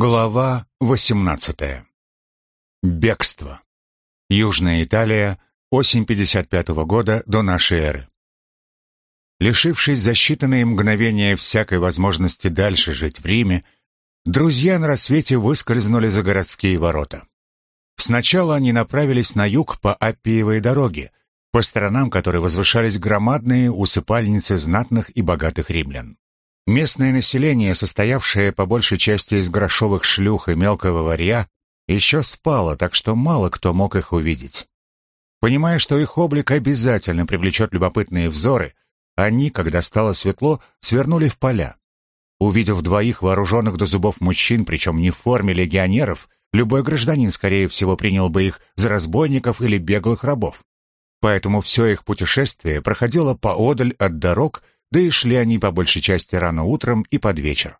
Глава 18. Бегство. Южная Италия, осень 55 -го года до нашей эры. Лишившись за считанные мгновения всякой возможности дальше жить в Риме, друзья на рассвете выскользнули за городские ворота. Сначала они направились на юг по Аппиевой дороге, по сторонам которой возвышались громадные усыпальницы знатных и богатых римлян. Местное население, состоявшее по большей части из грошовых шлюх и мелкого варья, еще спало, так что мало кто мог их увидеть. Понимая, что их облик обязательно привлечет любопытные взоры, они, когда стало светло, свернули в поля. Увидев двоих вооруженных до зубов мужчин, причем не в форме легионеров, любой гражданин, скорее всего, принял бы их за разбойников или беглых рабов. Поэтому все их путешествие проходило поодаль от дорог, да и шли они по большей части рано утром и под вечер.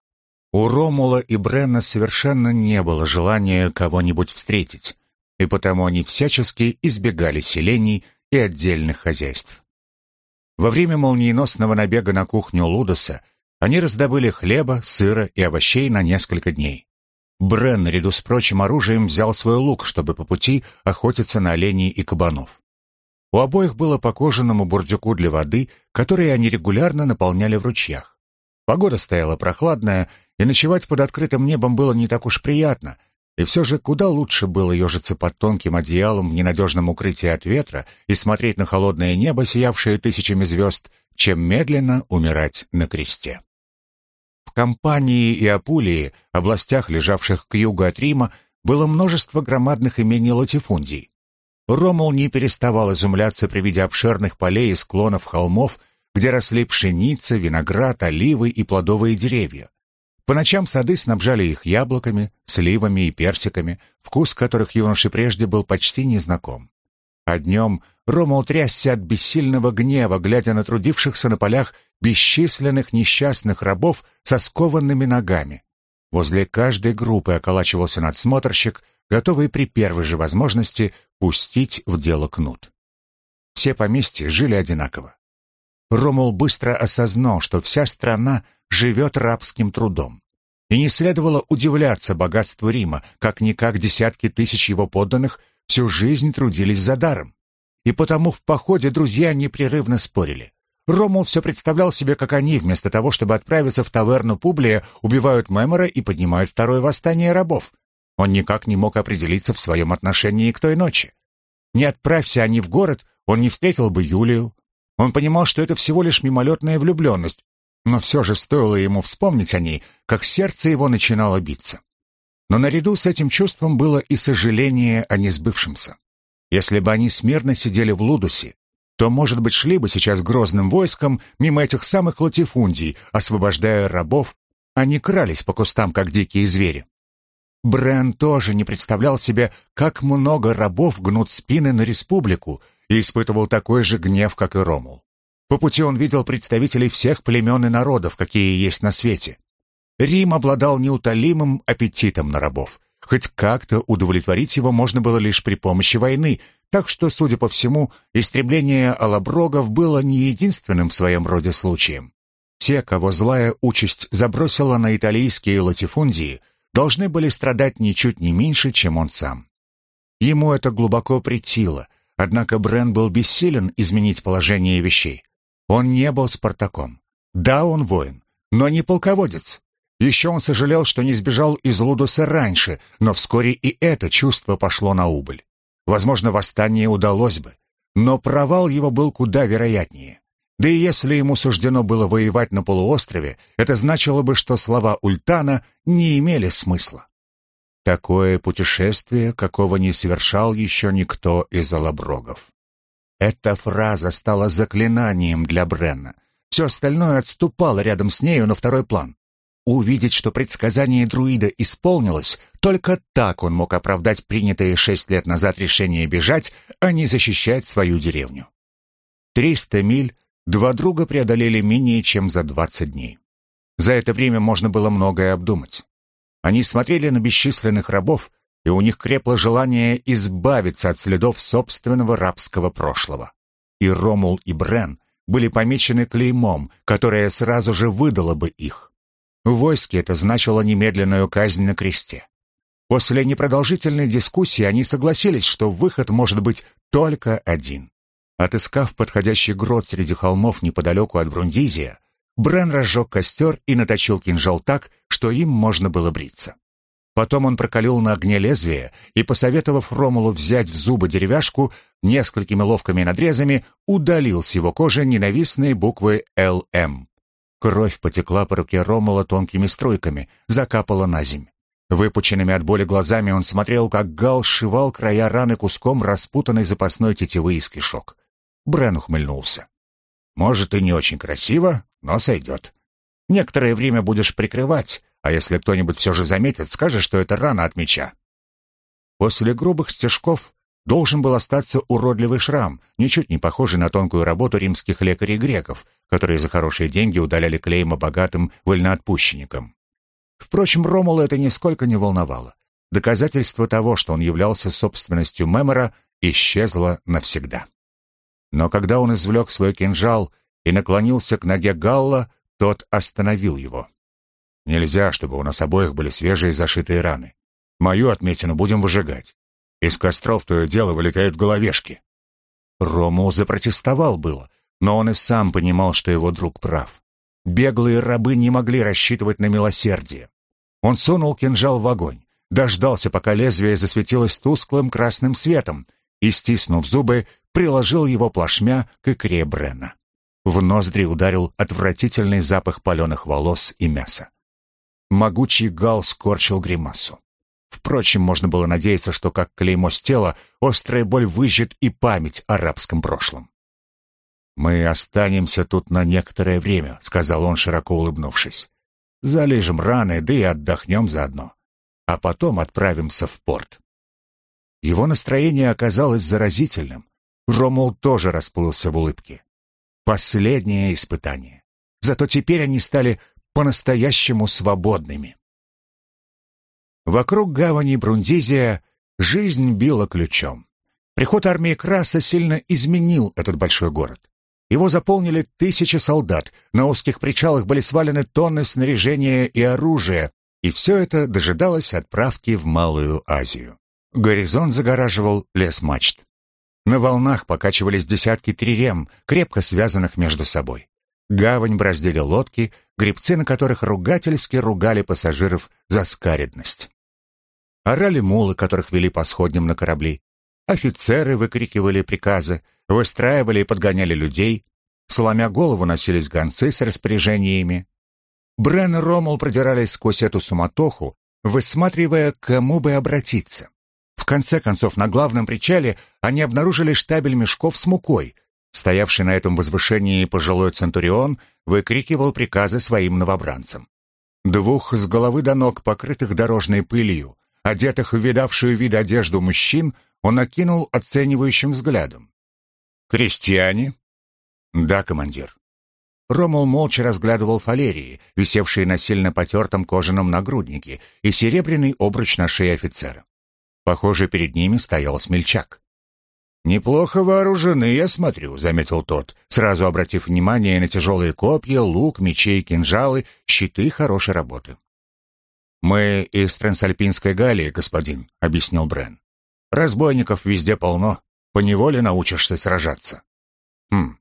У Ромула и Бренна совершенно не было желания кого-нибудь встретить, и потому они всячески избегали селений и отдельных хозяйств. Во время молниеносного набега на кухню Лудоса они раздобыли хлеба, сыра и овощей на несколько дней. Брен, наряду с прочим оружием, взял свой лук, чтобы по пути охотиться на оленей и кабанов. У обоих было по кожаному бурдюку для воды, который они регулярно наполняли в ручьях. Погода стояла прохладная, и ночевать под открытым небом было не так уж приятно, и все же куда лучше было ежиться под тонким одеялом в ненадежном укрытии от ветра и смотреть на холодное небо, сиявшее тысячами звезд, чем медленно умирать на кресте. В Кампании и Апулии, областях, лежавших к югу от Рима, было множество громадных имений латифундий. Ромул не переставал изумляться при виде обширных полей и склонов холмов, где росли пшеница, виноград, оливы и плодовые деревья. По ночам сады снабжали их яблоками, сливами и персиками, вкус которых юноше прежде был почти незнаком. А днем Рома утрясся от бессильного гнева, глядя на трудившихся на полях бесчисленных несчастных рабов со скованными ногами. Возле каждой группы околачивался надсмотрщик, готовый при первой же возможности пустить в дело кнут. Все поместья жили одинаково. Ромул быстро осознал, что вся страна живет рабским трудом. И не следовало удивляться богатству Рима, как-никак десятки тысяч его подданных всю жизнь трудились за даром. И потому в походе друзья непрерывно спорили. Ромул все представлял себе, как они, вместо того, чтобы отправиться в таверну Публия, убивают Мемора и поднимают второе восстание рабов. Он никак не мог определиться в своем отношении к той ночи. Не отправься они в город, он не встретил бы Юлию. Он понимал, что это всего лишь мимолетная влюбленность, но все же стоило ему вспомнить о ней, как сердце его начинало биться. Но наряду с этим чувством было и сожаление о несбывшемся. Если бы они смирно сидели в Лудусе, то, может быть, шли бы сейчас грозным войском мимо этих самых латифундий, освобождая рабов, а не крались по кустам, как дикие звери. Брен тоже не представлял себе, как много рабов гнут спины на республику, и испытывал такой же гнев, как и Ромул. По пути он видел представителей всех племен и народов, какие есть на свете. Рим обладал неутолимым аппетитом на рабов. Хоть как-то удовлетворить его можно было лишь при помощи войны, так что, судя по всему, истребление алаброгов было не единственным в своем роде случаем. Те, кого злая участь забросила на итальянские латифундии, должны были страдать ничуть не меньше, чем он сам. Ему это глубоко притило, однако Брен был бессилен изменить положение вещей. Он не был Спартаком. Да, он воин, но не полководец. Еще он сожалел, что не сбежал из Лудуса раньше, но вскоре и это чувство пошло на убыль. Возможно, восстание удалось бы, но провал его был куда вероятнее. Да и если ему суждено было воевать на полуострове, это значило бы, что слова Ультана не имели смысла. Такое путешествие, какого не совершал еще никто из алаброгов. Эта фраза стала заклинанием для Бренна. Все остальное отступало рядом с нею на второй план. Увидеть, что предсказание друида исполнилось, только так он мог оправдать принятое шесть лет назад решение бежать, а не защищать свою деревню. Триста миль Два друга преодолели менее чем за 20 дней. За это время можно было многое обдумать. Они смотрели на бесчисленных рабов, и у них крепло желание избавиться от следов собственного рабского прошлого. И Ромул, и Брен были помечены клеймом, которое сразу же выдало бы их. В войске это значило немедленную казнь на кресте. После непродолжительной дискуссии они согласились, что выход может быть только один. Отыскав подходящий грот среди холмов неподалеку от Брундизия, Брен разжег костер и наточил кинжал так, что им можно было бриться. Потом он прокалил на огне лезвие и, посоветовав Ромулу взять в зубы деревяшку, несколькими ловкими надрезами удалил с его кожи ненавистные буквы «ЛМ». Кровь потекла по руке Ромула тонкими струйками, закапала на земь. Выпученными от боли глазами он смотрел, как Гал сшивал края раны куском распутанной запасной тетивы из кишок. Брен ухмыльнулся. «Может, и не очень красиво, но сойдет. Некоторое время будешь прикрывать, а если кто-нибудь все же заметит, скажешь, что это рана от меча». После грубых стежков должен был остаться уродливый шрам, ничуть не похожий на тонкую работу римских лекарей-греков, которые за хорошие деньги удаляли клейма богатым вольноотпущенникам. Впрочем, Ромула это нисколько не волновало. Доказательство того, что он являлся собственностью Мемора, исчезло навсегда. Но когда он извлек свой кинжал и наклонился к ноге Галла, тот остановил его. Нельзя, чтобы у нас обоих были свежие зашитые раны. Мою отметину будем выжигать. Из костров то и дело вылетают головешки. Ромул запротестовал было, но он и сам понимал, что его друг прав. Беглые рабы не могли рассчитывать на милосердие. Он сунул кинжал в огонь, дождался, пока лезвие засветилось тусклым красным светом, и, стиснув зубы, приложил его плашмя к икре Брена. В ноздри ударил отвратительный запах паленых волос и мяса. Могучий гал скорчил гримасу. Впрочем, можно было надеяться, что как клеймо с тела, острая боль выжжет и память о арабском прошлом. «Мы останемся тут на некоторое время», — сказал он, широко улыбнувшись. «Залежем раны, да и отдохнем заодно. А потом отправимся в порт». Его настроение оказалось заразительным. Ромул тоже расплылся в улыбке. Последнее испытание. Зато теперь они стали по-настоящему свободными. Вокруг гавани Брундизия жизнь била ключом. Приход армии Краса сильно изменил этот большой город. Его заполнили тысячи солдат, на узких причалах были свалены тонны снаряжения и оружия, и все это дожидалось отправки в Малую Азию. Горизонт загораживал лес мачт. На волнах покачивались десятки трирем, крепко связанных между собой. Гавань браздили лодки, гребцы на которых ругательски ругали пассажиров за скаредность. Орали мулы, которых вели по сходням на корабли. Офицеры выкрикивали приказы, выстраивали и подгоняли людей. Сломя голову носились гонцы с распоряжениями. Брен и Ромул продирались сквозь эту суматоху, высматривая, к кому бы обратиться. В конце концов, на главном причале они обнаружили штабель мешков с мукой — Стоявший на этом возвышении пожилой центурион выкрикивал приказы своим новобранцам. Двух с головы до ног, покрытых дорожной пылью, одетых в видавшую вид одежду мужчин, он окинул оценивающим взглядом. «Крестьяне?» «Да, командир». Ромул молча разглядывал фалерии, висевшие на сильно потертом кожаном нагруднике, и серебряный обруч на шее офицера. Похоже, перед ними стоял смельчак. «Неплохо вооружены, я смотрю», — заметил тот, сразу обратив внимание на тяжелые копья, лук, мечи и кинжалы, щиты хорошей работы. «Мы из Трансальпинской Галлии, господин», — объяснил Брен. «Разбойников везде полно, поневоле научишься сражаться». «Хм,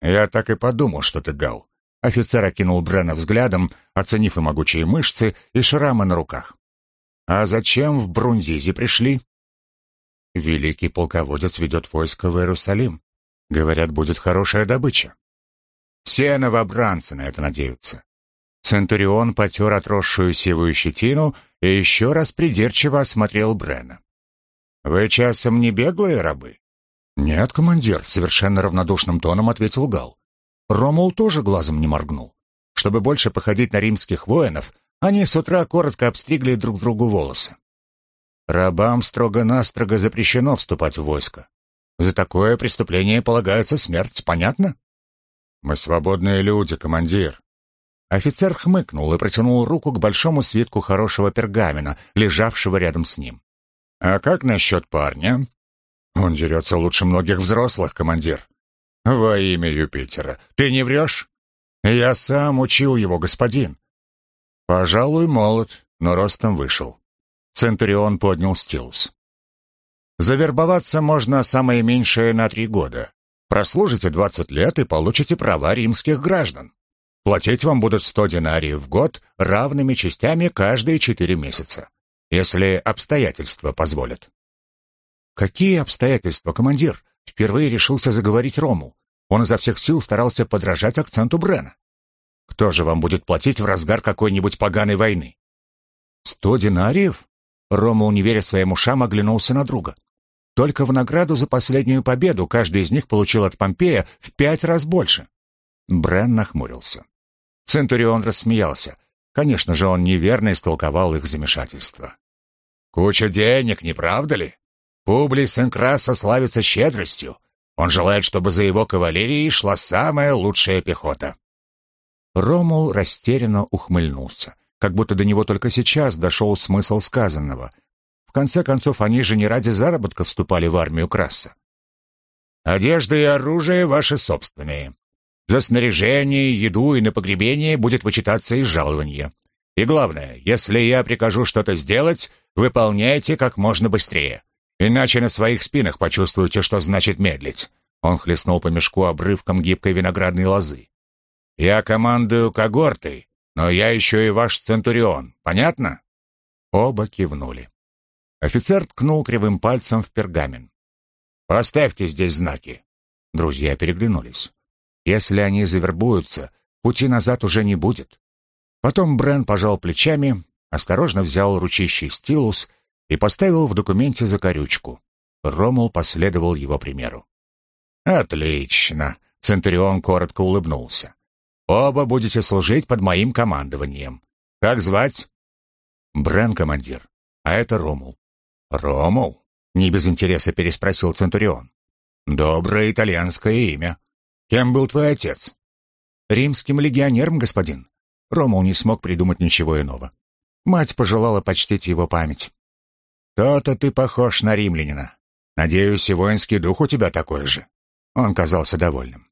я так и подумал, что ты гал». Офицер окинул Брена взглядом, оценив и могучие мышцы, и шрамы на руках. «А зачем в Брундизи пришли?» Великий полководец ведет войско в Иерусалим. Говорят, будет хорошая добыча. Все новобранцы на это надеются. Центурион потер отросшую сивую щетину и еще раз придирчиво осмотрел Брена. «Вы часом не беглые рабы?» «Нет, командир», — совершенно равнодушным тоном ответил Гал. Ромул тоже глазом не моргнул. Чтобы больше походить на римских воинов, они с утра коротко обстригли друг другу волосы. Рабам строго-настрого запрещено вступать в войско. За такое преступление полагается смерть, понятно? Мы свободные люди, командир. Офицер хмыкнул и протянул руку к большому свитку хорошего пергамена, лежавшего рядом с ним. А как насчет парня? Он дерется лучше многих взрослых, командир. Во имя Юпитера. Ты не врешь? Я сам учил его, господин. Пожалуй, молод, но ростом вышел. Центурион поднял стилус. Завербоваться можно самое меньшее на три года. Прослужите 20 лет и получите права римских граждан. Платить вам будут 100 динариев в год равными частями каждые 4 месяца, если обстоятельства позволят. Какие обстоятельства, командир? Впервые решился заговорить Рому. Он изо всех сил старался подражать акценту Брена. Кто же вам будет платить в разгар какой-нибудь поганой войны? Сто динариев? Ромул, не веря своим ушам, оглянулся на друга. Только в награду за последнюю победу каждый из них получил от Помпея в пять раз больше. Брен нахмурился. Центурион рассмеялся. Конечно же, он неверно истолковал их замешательство. «Куча денег, не правда ли? Публий Сенкраса славится щедростью. Он желает, чтобы за его кавалерией шла самая лучшая пехота». Ромул растерянно ухмыльнулся, как будто до него только сейчас дошел смысл сказанного. В конце концов, они же не ради заработка вступали в армию Краса. «Одежда и оружие ваши собственные. За снаряжение, еду и на погребение будет вычитаться из жалования. И главное, если я прикажу что-то сделать, выполняйте как можно быстрее. Иначе на своих спинах почувствуете, что значит медлить». Он хлестнул по мешку обрывком гибкой виноградной лозы. Я командую когортой, но я еще и ваш центурион. Понятно?» Оба кивнули. Офицер ткнул кривым пальцем в пергамент. «Поставьте здесь знаки». Друзья переглянулись. Если они завербуются, пути назад уже не будет. Потом Брен пожал плечами, осторожно взял ручищий стилус и поставил в документе закорючку. Ромул последовал его примеру. «Отлично!» — Центурион коротко улыбнулся. Оба будете служить под моим командованием. Как звать? Брен, командир. А это Ромул. Ромул? Не без интереса переспросил Центурион. Доброе итальянское имя. Кем был твой отец? Римским легионером, господин. Ромул не смог придумать ничего иного. Мать пожелала почтить его память. То-то ты похож на римлянина. Надеюсь, и воинский дух у тебя такой же. Он казался довольным.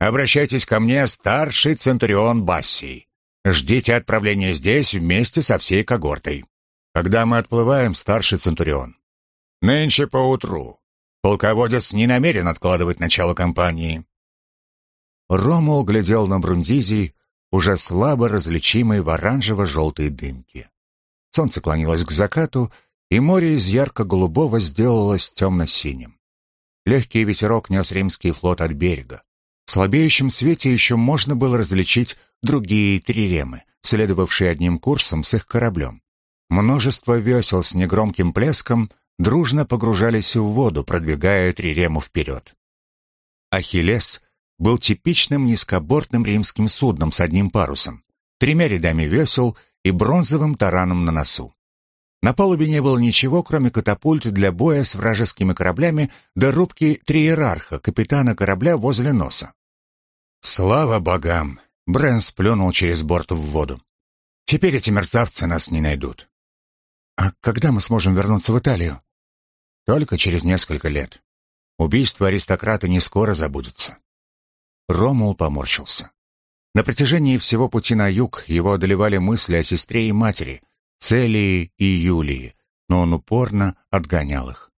Обращайтесь ко мне, старший центурион Бассий. Ждите отправления здесь вместе со всей когортой. Когда мы отплываем, старший центурион? Нынче поутру. Полководец не намерен откладывать начало кампании. Ромул глядел на Брундизий, уже слабо различимый в оранжево-желтой дымке. Солнце клонилось к закату, и море из ярко-голубого сделалось темно-синим. Легкий ветерок нес римский флот от берега. В слабеющем свете еще можно было различить другие триремы, следовавшие одним курсом с их кораблем. Множество весел с негромким плеском дружно погружались в воду, продвигая трирему вперед. Ахиллес был типичным низкобортным римским судном с одним парусом, тремя рядами весел и бронзовым тараном на носу. На палубе не было ничего, кроме катапульт для боя с вражескими кораблями до рубки триерарха, капитана корабля возле носа. «Слава богам!» — Брэн сплюнул через борт в воду. «Теперь эти мерзавцы нас не найдут». «А когда мы сможем вернуться в Италию?» «Только через несколько лет. Убийство аристократа не скоро забудется». Ромул поморщился. На протяжении всего пути на юг его одолевали мысли о сестре и матери, Целии и Юлии, но он упорно отгонял их.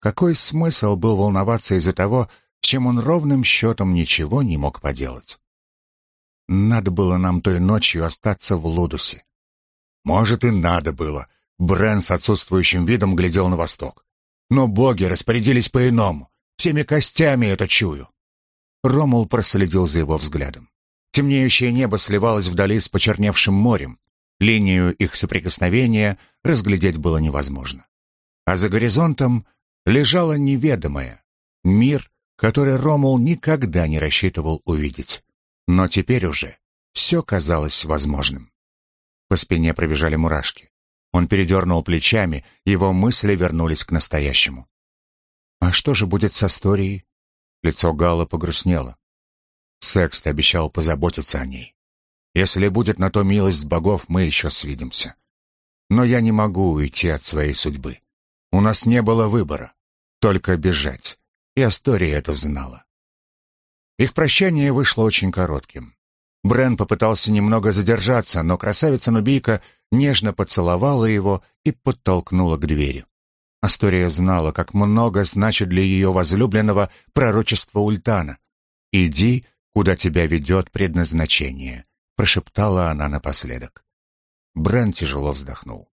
Какой смысл был волноваться из-за того, чем он ровным счетом ничего не мог поделать. Надо было нам той ночью остаться в Лудусе. Может, и надо было. Брэн с отсутствующим видом глядел на восток. Но боги распорядились по-иному. Всеми костями это чую. Ромул проследил за его взглядом. Темнеющее небо сливалось вдали с почерневшим морем. Линию их соприкосновения разглядеть было невозможно. А за горизонтом лежало неведомое. Мир, который Ромул никогда не рассчитывал увидеть. Но теперь уже все казалось возможным. По спине пробежали мурашки. Он передернул плечами, его мысли вернулись к настоящему. «А что же будет с историей?» Лицо Гала погрустнело. Секст обещал позаботиться о ней. Если будет на то милость богов, мы еще свидимся. Но я не могу уйти от своей судьбы. У нас не было выбора, только бежать и Астория это знала. Их прощание вышло очень коротким. Брен попытался немного задержаться, но красавица-нубийка нежно поцеловала его и подтолкнула к двери. Астория знала, как много значит для ее возлюбленного пророчество Ультана. «Иди, куда тебя ведет предназначение», — прошептала она напоследок. Брен тяжело вздохнул.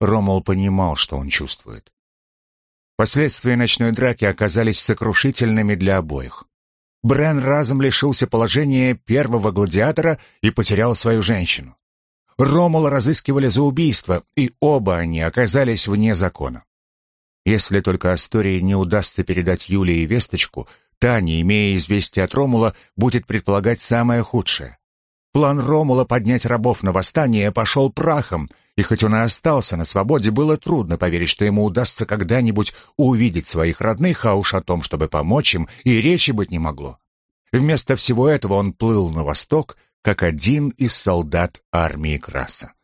Ромул понимал, что он чувствует. Последствия ночной драки оказались сокрушительными для обоих. Брен разом лишился положения первого гладиатора и потерял свою женщину. Ромула разыскивали за убийство, и оба они оказались вне закона. Если только Астории не удастся передать Юлии весточку, та, не имея известия от Ромула, будет предполагать самое худшее. План Ромула поднять рабов на восстание пошел прахом, и хоть он и остался на свободе, было трудно поверить, что ему удастся когда-нибудь увидеть своих родных, а уж о том, чтобы помочь им, и речи быть не могло. Вместо всего этого он плыл на восток, как один из солдат армии Краса.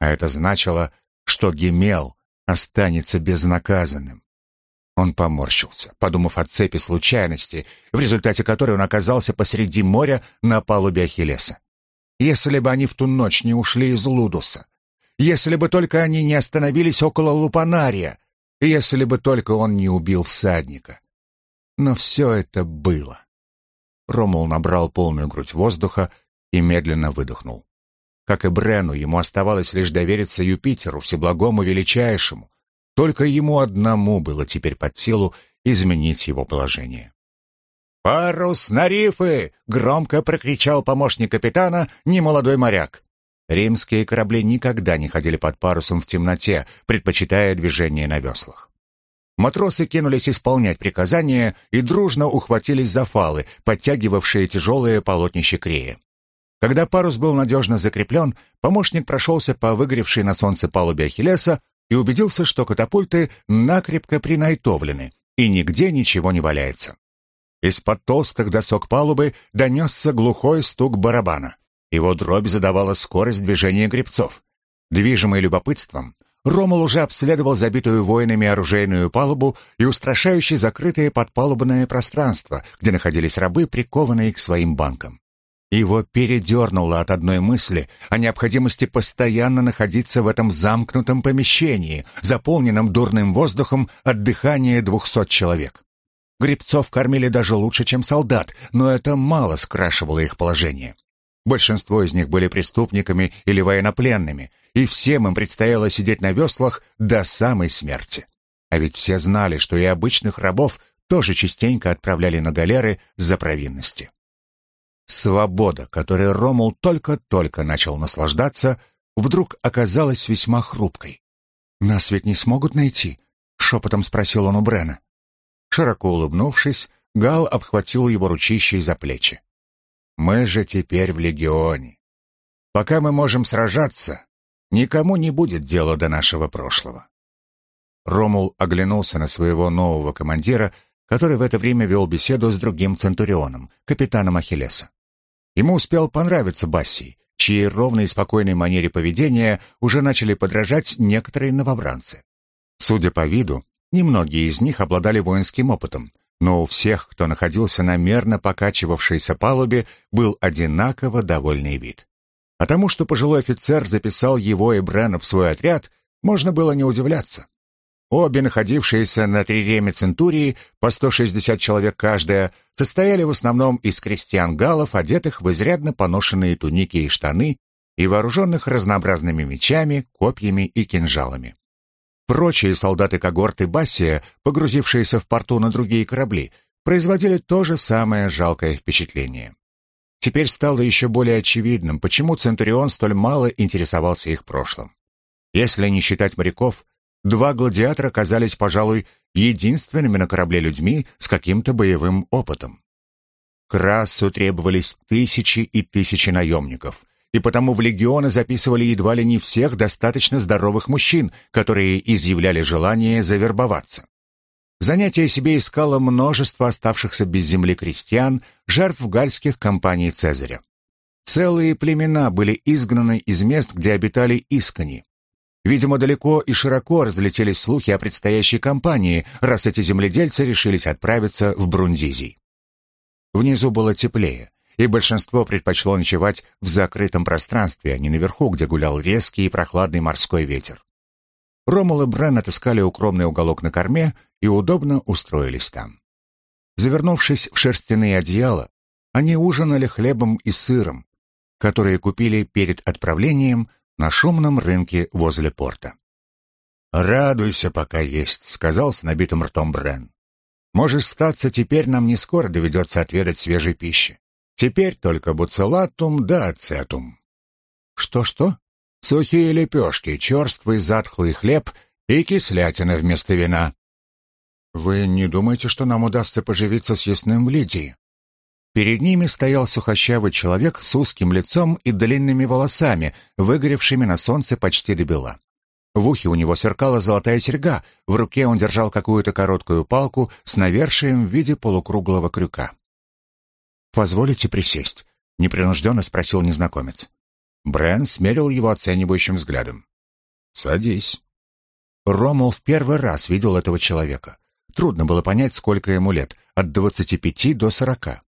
А это значило, что Гемел останется безнаказанным. Он поморщился, подумав о цепи случайности, в результате которой он оказался посреди моря на палубе Ахиллеса. Если бы они в ту ночь не ушли из Лудуса, если бы только они не остановились около Лупанария, если бы только он не убил всадника. Но все это было. Ромул набрал полную грудь воздуха и медленно выдохнул. Как и Брену, ему оставалось лишь довериться Юпитеру, всеблагому величайшему. Только ему одному было теперь под силу изменить его положение. «Парус на рифы!» — громко прокричал помощник капитана, немолодой моряк. Римские корабли никогда не ходили под парусом в темноте, предпочитая движение на веслах. Матросы кинулись исполнять приказания и дружно ухватились за фалы, подтягивавшие тяжелые полотнища крея. Когда парус был надежно закреплен, помощник прошелся по выгоревшей на солнце палубе Ахиллеса и убедился, что катапульты накрепко принайтовлены, и нигде ничего не валяется. Из-под толстых досок палубы донесся глухой стук барабана. Его дробь задавала скорость движения гребцов. Движимый любопытством, Ромул уже обследовал забитую воинами оружейную палубу и устрашающее закрытое подпалубное пространство, где находились рабы, прикованные к своим банкам. Его передернуло от одной мысли о необходимости постоянно находиться в этом замкнутом помещении, заполненном дурным воздухом от дыхания двухсот человек. Гребцов кормили даже лучше, чем солдат, но это мало скрашивало их положение. Большинство из них были преступниками или военнопленными, и всем им предстояло сидеть на веслах до самой смерти. А ведь все знали, что и обычных рабов тоже частенько отправляли на галеры за провинности. Свобода, которой Ромул только-только начал наслаждаться, вдруг оказалась весьма хрупкой. «Нас ведь не смогут найти?» — шепотом спросил он у Брена. Широко улыбнувшись, Гал обхватил его ручищей за плечи. Мы же теперь в легионе. Пока мы можем сражаться, никому не будет дела до нашего прошлого. Ромул оглянулся на своего нового командира, который в это время вел беседу с другим центурионом, капитаном Ахиллеса. Ему успел понравиться Бассий, чьей ровной и спокойной манере поведения уже начали подражать некоторые новобранцы. Судя по виду, немногие из них обладали воинским опытом, но у всех, кто находился на мерно покачивавшейся палубе, был одинаково довольный вид. А тому, что пожилой офицер записал его и Брена в свой отряд, можно было не удивляться. Обе находившиеся на триреме Центурии, по 160 человек каждая, состояли в основном из крестьян-галов, одетых в изрядно поношенные туники и штаны и вооруженных разнообразными мечами, копьями и кинжалами. Прочие солдаты когорты Бассия, погрузившиеся в порту на другие корабли, производили то же самое жалкое впечатление. Теперь стало еще более очевидным, почему Центурион столь мало интересовался их прошлым. Если не считать моряков, два гладиатора казались, пожалуй, единственными на корабле людьми с каким-то боевым опытом. К расу требовались тысячи и тысячи наемников, и потому в легионы записывали едва ли не всех достаточно здоровых мужчин, которые изъявляли желание завербоваться. Занятие себе искало множество оставшихся без земли крестьян, жертв гальских компаний Цезаря. Целые племена были изгнаны из мест, где обитали искони. Видимо, далеко и широко разлетелись слухи о предстоящей кампании, раз эти земледельцы решились отправиться в Брундизий. Внизу было теплее, и большинство предпочло ночевать в закрытом пространстве, а не наверху, где гулял резкий и прохладный морской ветер. Ромул и Брен отыскали укромный уголок на корме и удобно устроились там. Завернувшись в шерстяные одеяла, они ужинали хлебом и сыром, которые купили перед отправлением на шумном рынке возле порта. «Радуйся, пока есть», — сказал с набитым ртом Брен. «Можешь статься, теперь нам не скоро доведется отведать свежей пищи. Теперь только буцелатум да ацетум». «Что-что?» «Сухие лепешки, черствый затхлый хлеб и кислятина вместо вина». «Вы не думаете, что нам удастся поживиться с ясным в Лидии?» Перед ними стоял сухощавый человек с узким лицом и длинными волосами, выгоревшими на солнце почти до бела. В ухе у него сверкала золотая серьга, в руке он держал какую-то короткую палку с навершием в виде полукруглого крюка. «Позволите присесть?» — непринужденно спросил незнакомец. Брэн смерил его оценивающим взглядом. «Садись». Ромул в первый раз видел этого человека. Трудно было понять, сколько ему лет, от двадцати пяти до сорока.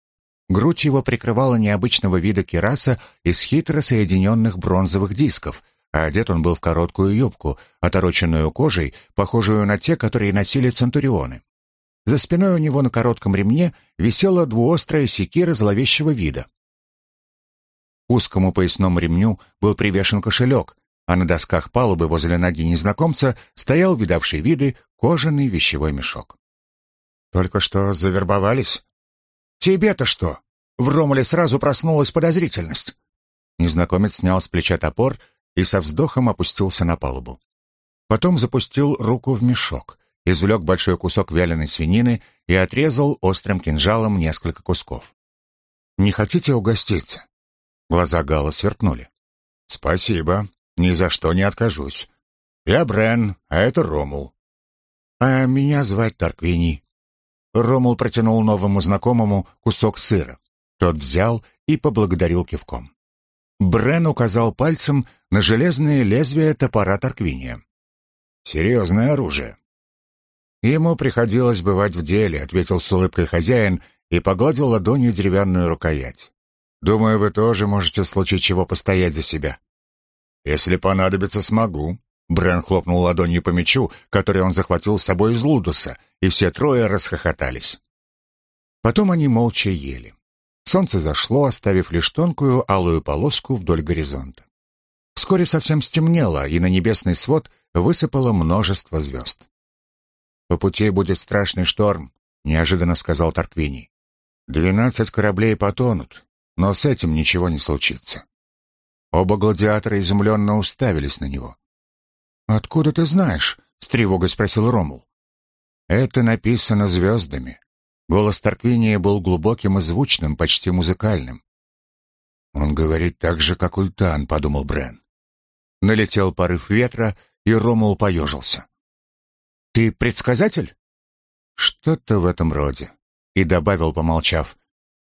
Грудь его прикрывала необычного вида кераса из хитро соединенных бронзовых дисков, а одет он был в короткую юбку, отороченную кожей, похожую на те, которые носили центурионы. За спиной у него на коротком ремне висела двуострая секира зловещего вида. К узкому поясному ремню был привешен кошелек, а на досках палубы возле ноги незнакомца стоял видавший виды кожаный вещевой мешок. «Только что завербовались?» «Тебе-то что?» В Ромуле сразу проснулась подозрительность. Незнакомец снял с плеча топор и со вздохом опустился на палубу. Потом запустил руку в мешок, извлек большой кусок вяленой свинины и отрезал острым кинжалом несколько кусков. «Не хотите угоститься?» Глаза Гала сверкнули. «Спасибо, ни за что не откажусь. Я Брен, а это Ромул». «А меня звать Тарквини», Ромул протянул новому знакомому кусок сыра. Тот взял и поблагодарил кивком. Брен указал пальцем на железное лезвие топора Тарквиния. «Серьезное оружие». «Ему приходилось бывать в деле», — ответил с улыбкой хозяин и погладил ладонью деревянную рукоять. «Думаю, вы тоже можете в случае чего постоять за себя». «Если понадобится, смогу», Брен хлопнул ладонью по мечу, который он захватил с собой из Лудуса, и все трое расхохотались. Потом они молча ели. Солнце зашло, оставив лишь тонкую алую полоску вдоль горизонта. Вскоре совсем стемнело, и на небесный свод высыпало множество звезд. «По пути будет страшный шторм», — неожиданно сказал Тарквини. «Двенадцать кораблей потонут, но с этим ничего не случится». Оба гладиатора изумленно уставились на него. «Откуда ты знаешь?» — с тревогой спросил Ромул. «Это написано звездами». Голос Тарквиния был глубоким и звучным, почти музыкальным. «Он говорит так же, как Ультан», — подумал Брен. Налетел порыв ветра, и Ромул поежился. «Ты предсказатель?» «Что-то в этом роде», — и добавил, помолчав.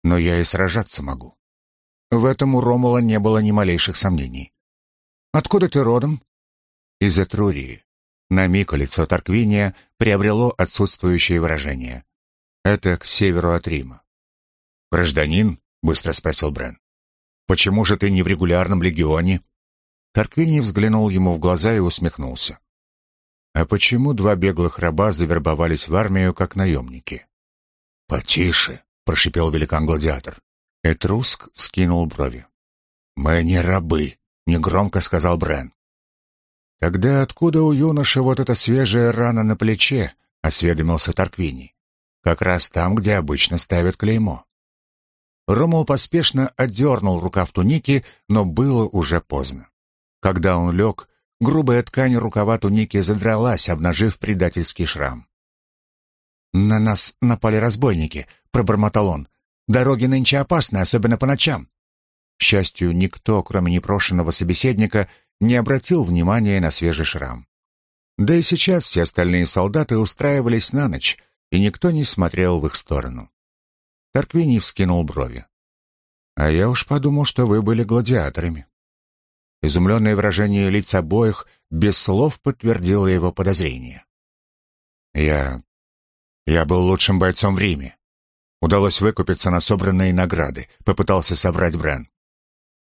«Но я и сражаться могу». В этом у Ромула не было ни малейших сомнений. «Откуда ты родом?» Из Этрурии. На миг лицо Тарквиния приобрело отсутствующее выражение. Это к северу от Рима. «Гражданин?» — быстро спросил Брен. «Почему же ты не в регулярном легионе?» Тарквиний взглянул ему в глаза и усмехнулся. «А почему два беглых раба завербовались в армию как наемники?» «Потише!» — прошипел великан-гладиатор. Этруск скинул брови. «Мы не рабы», — негромко сказал Брен. «Тогда откуда у юноши вот эта свежая рана на плече?» — осведомился Тарквини. «Как раз там, где обычно ставят клеймо». Ромул поспешно отдернул рукав туники, но было уже поздно. Когда он лег, грубая ткань рукава туники задралась, обнажив предательский шрам. «На нас напали разбойники», — пробормотал он. «Дороги нынче опасны, особенно по ночам». К счастью, никто, кроме непрошенного собеседника, не обратил внимания на свежий шрам. Да и сейчас все остальные солдаты устраивались на ночь, и никто не смотрел в их сторону. Тарквини вскинул брови. «А я уж подумал, что вы были гладиаторами». Изумленное выражение лиц обоих без слов подтвердило его подозрение. «Я... я был лучшим бойцом в Риме. Удалось выкупиться на собранные награды, попытался собрать Брен.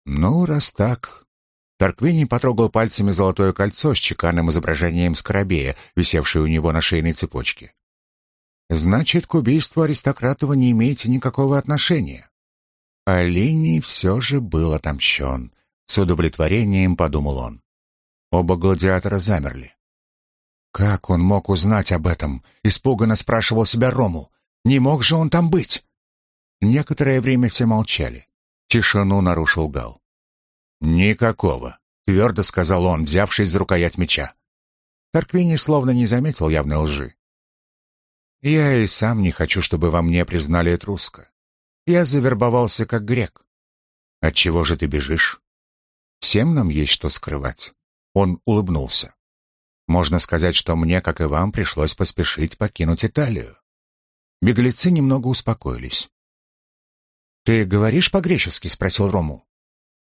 Ну, раз так. Тарквини потрогал пальцами золотое кольцо с чеканным изображением скоробея, висевшее у него на шейной цепочке. Значит, к убийству аристократа вы не имеете никакого отношения. А Линий все же был отомщен. С удовлетворением подумал он. Оба гладиатора замерли. Как он мог узнать об этом? Испуганно спрашивал себя Рому. Не мог же он там быть? Некоторое время все молчали. Тишину нарушил Гал. «Никакого», — твердо сказал он, взявшись за рукоять меча. Тарквини словно не заметил явной лжи. «Я и сам не хочу, чтобы во мне признали Этруска. Я завербовался как грек. Отчего же ты бежишь? Всем нам есть что скрывать. Он улыбнулся. Можно сказать, что мне, как и вам, пришлось поспешить покинуть Италию. Беглецы немного успокоились. «Ты говоришь по-гречески?» — спросил Рому.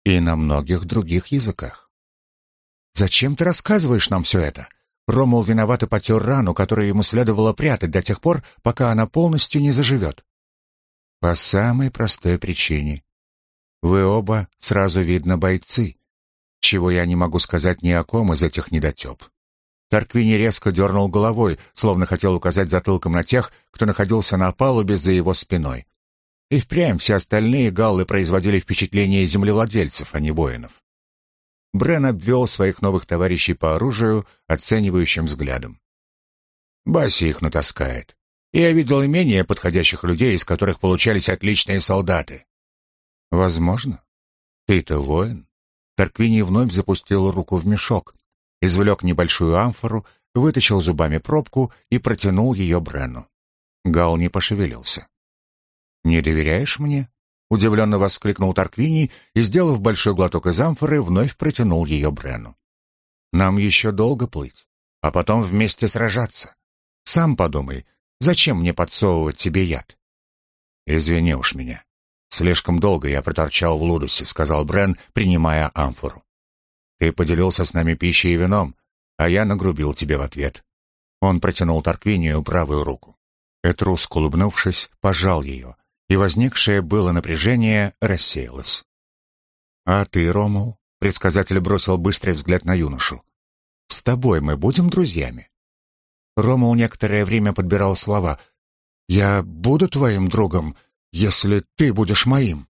«И на многих других языках». «Зачем ты рассказываешь нам все это?» Ромул виновато потер рану, которую ему следовало прятать до тех пор, пока она полностью не заживет. По самой простой причине. Вы оба сразу видно бойцы, чего я не могу сказать ни о ком из этих недотеп. Тарквини резко дернул головой, словно хотел указать затылком на тех, кто находился на палубе за его спиной. И впрямь все остальные галлы производили впечатление землевладельцев, а не воинов. Брен обвел своих новых товарищей по оружию оценивающим взглядом. Баси их натаскает. Я видел и менее подходящих людей, из которых получались отличные солдаты. Возможно. Ты-то воин. Тарквини вновь запустил руку в мешок, извлек небольшую амфору, вытащил зубами пробку и протянул ее Брену. Гал не пошевелился. «Не доверяешь мне?» — удивленно воскликнул Тарквини и, сделав большой глоток из амфоры, вновь протянул ее Брену. «Нам еще долго плыть, а потом вместе сражаться. Сам подумай, Зачем мне подсовывать тебе яд?» «Извини уж меня. Слишком долго я проторчал в Лудусе», — сказал Брен, принимая амфору. «Ты поделился с нами пищей и вином, а я нагрубил тебе в ответ». Он протянул Тарквинию правую руку. Этруск, улыбнувшись, пожал ее, и возникшее было напряжение рассеялось. «А ты, Ромул?» — предсказатель бросил быстрый взгляд на юношу. «С тобой мы будем друзьями?» Ромул некоторое время подбирал слова. «Я буду твоим другом, если ты будешь моим».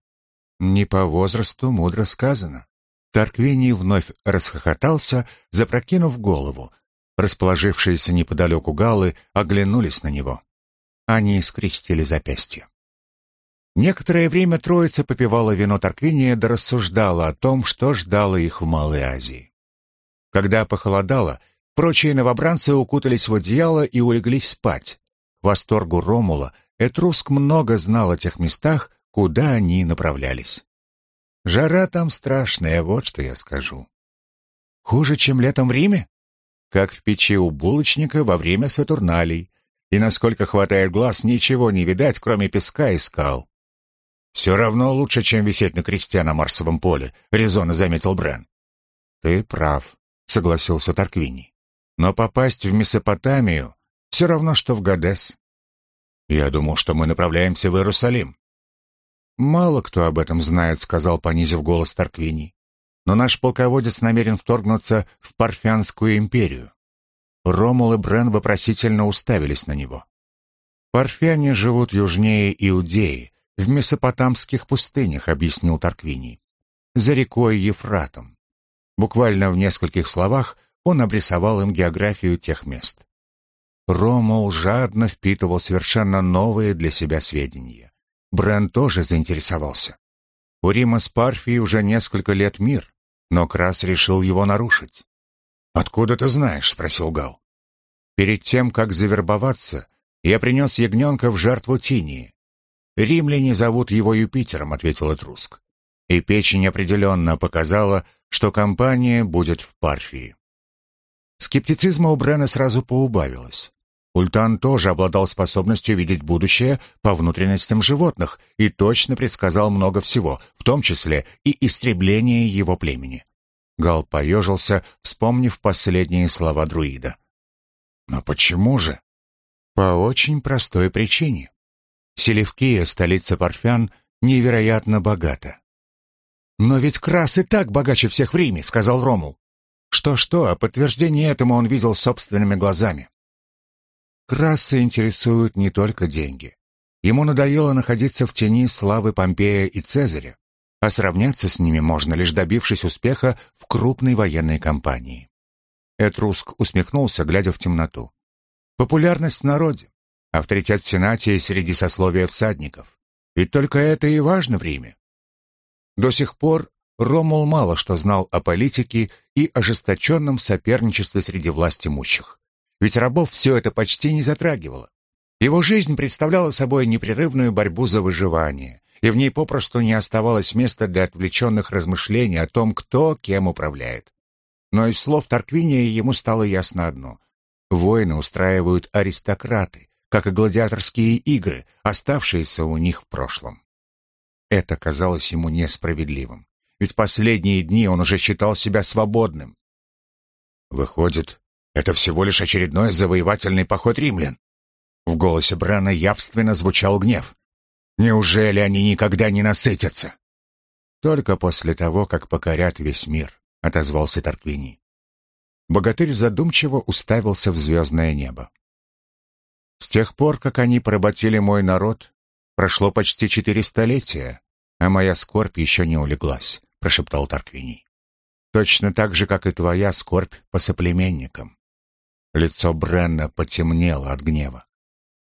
«Не по возрасту мудро сказано». Тарквини вновь расхохотался, запрокинув голову. Расположившиеся неподалеку галлы оглянулись на него. Они скрестили запястья. Некоторое время троица попивала вино Тарквиния да рассуждала о том, что ждало их в Малой Азии. Когда похолодало, Прочие новобранцы укутались в одеяло и улеглись спать. К восторгу Ромула Этруск много знал о тех местах, куда они направлялись. Жара там страшная, вот что я скажу. Хуже, чем летом в Риме? Как в печи у булочника во время Сатурналей. И насколько хватает глаз, ничего не видать, кроме песка и скал. «Все равно лучше, чем висеть на кресте на Марсовом поле», — резонно заметил Брен. «Ты прав», — согласился Тарквини. Но попасть в Месопотамию все равно, что в Гадес. Я думал, что мы направляемся в Иерусалим. Мало кто об этом знает, сказал, понизив голос Тарквини. Но наш полководец намерен вторгнуться в Парфянскую империю. Ромул и Брен вопросительно уставились на него. Парфяне живут южнее Иудеи, в месопотамских пустынях, объяснил Тарквини. За рекой Ефратом. Буквально в нескольких словах он обрисовал им географию тех мест. Ромул жадно впитывал совершенно новые для себя сведения. Брен тоже заинтересовался. У Рима с Парфией уже несколько лет мир, но Крас решил его нарушить. «Откуда ты знаешь?» — спросил Гал. «Перед тем, как завербоваться, я принес ягненка в жертву Тинии. Римляне зовут его Юпитером», — ответил Этруск. И печень определенно показала, что компания будет в Парфии. Скептицизма у Брена сразу поубавилось. Ультан тоже обладал способностью видеть будущее по внутренностям животных и точно предсказал много всего, в том числе и истребление его племени. Гал поежился, вспомнив последние слова друида. «Но почему же?» «По очень простой причине. Селевкия, столица Парфян, невероятно богата. «Но ведь Крас и так богаче всех в Риме», — сказал Ромул. Что-что, а подтверждение этому он видел собственными глазами. Краса интересуют не только деньги. Ему надоело находиться в тени славы Помпея и Цезаря, а сравняться с ними можно, лишь добившись успеха в крупной военной кампании. Этруск усмехнулся, глядя в темноту. Популярность в народе, авторитет в Сенате и среди сословия всадников. Ведь только это и важно в Риме. До сих пор Ромул мало что знал о политике и ожесточенном соперничестве среди власть имущих. Ведь рабов все это почти не затрагивало. Его жизнь представляла собой непрерывную борьбу за выживание, и в ней попросту не оставалось места для отвлеченных размышлений о том, кто кем управляет. Но из слов Тарквиния ему стало ясно одно. Войны устраивают аристократы, как и гладиаторские игры, оставшиеся у них в прошлом. Это казалось ему несправедливым, ведь последние дни он уже считал себя свободным. Выходит, это всего лишь очередной завоевательный поход римлян. В голосе Брана явственно звучал гнев. Неужели они никогда не насытятся? Только после того, как покорят весь мир, отозвался Тарквини. Богатырь задумчиво уставился в звездное небо. С тех пор, как они поработили мой народ, прошло почти четыре столетия, а моя скорбь еще не улеглась, прошептал Тарквини. Точно так же, как и твоя скорбь по соплеменникам. Лицо Бренна потемнело от гнева.